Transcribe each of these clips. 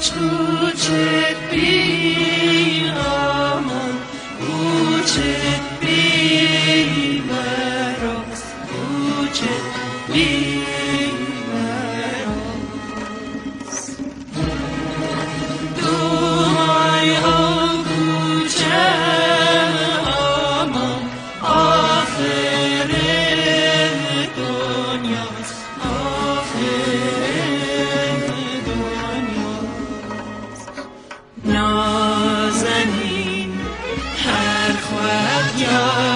Uçlu be, bir aman, uçet Yeah.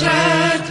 شعت